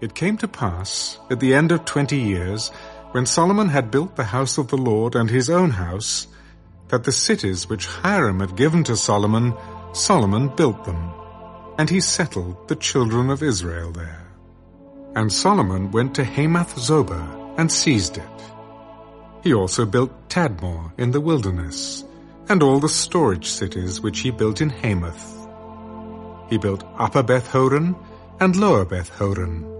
It came to pass, at the end of twenty years, when Solomon had built the house of the Lord and his own house, that the cities which Hiram had given to Solomon, Solomon built them, and he settled the children of Israel there. And Solomon went to Hamath Zobah and seized it. He also built Tadmor in the wilderness, and all the storage cities which he built in Hamath. He built Upper Beth Horon and Lower Beth Horon,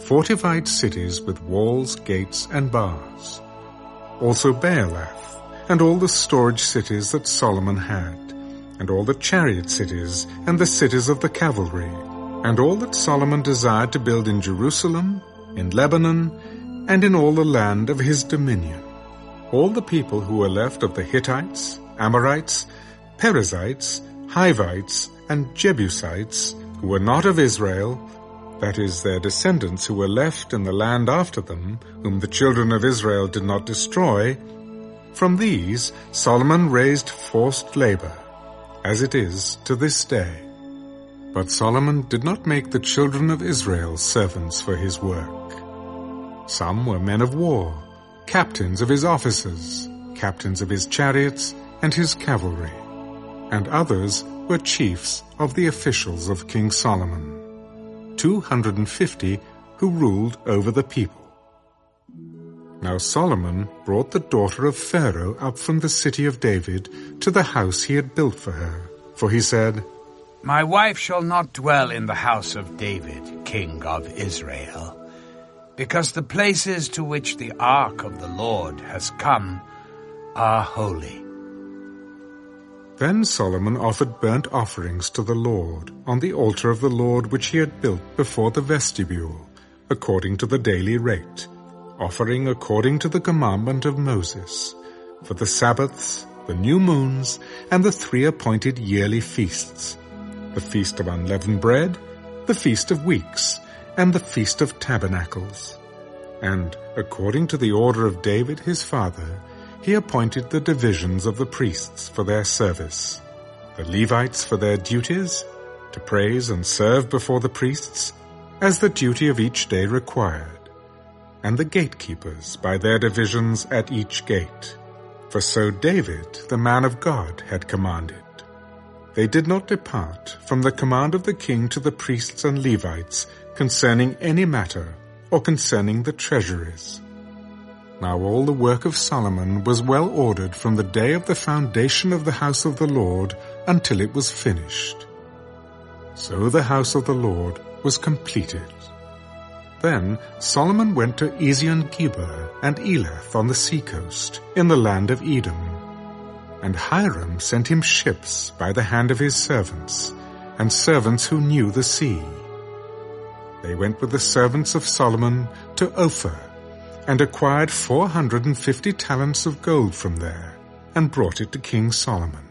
fortified cities with walls, gates, and bars. Also Baalath, and all the storage cities that Solomon had, and all the chariot cities, and the cities of the cavalry, and all that Solomon desired to build in Jerusalem, in Lebanon, and in all the land of his dominion. All the people who were left of the Hittites, Amorites, Perizzites, Hivites, and Jebusites, who were not of Israel, that is, their descendants who were left in the land after them, whom the children of Israel did not destroy, from these Solomon raised forced labor, as it is to this day. But Solomon did not make the children of Israel servants for his work. Some were men of war, captains of his officers, captains of his chariots and his cavalry, and others were chiefs of the officials of King Solomon. 250 who ruled over the people. Now Solomon brought the daughter of Pharaoh up from the city of David to the house he had built for her. For he said, My wife shall not dwell in the house of David, king of Israel, because the places to which the ark of the Lord has come are holy. Then Solomon offered burnt offerings to the Lord on the altar of the Lord which he had built before the vestibule, according to the daily rate, offering according to the commandment of Moses, for the Sabbaths, the new moons, and the three appointed yearly feasts, the feast of unleavened bread, the feast of weeks, and the feast of tabernacles. And, according to the order of David his father, he appointed the divisions of the priests for their service, the Levites for their duties, to praise and serve before the priests, as the duty of each day required, and the gatekeepers by their divisions at each gate. For so David, the man of God, had commanded. They did not depart from the command of the king to the priests and Levites concerning any matter or concerning the treasuries. Now all the work of Solomon was well ordered from the day of the foundation of the house of the Lord until it was finished. So the house of the Lord was completed. Then Solomon went to Ezion-Geber and Elath on the seacoast, in the land of Edom. And Hiram sent him ships by the hand of his servants, and servants who knew the sea. They went with the servants of Solomon to Ophir, and acquired 450 talents of gold from there, and brought it to King Solomon.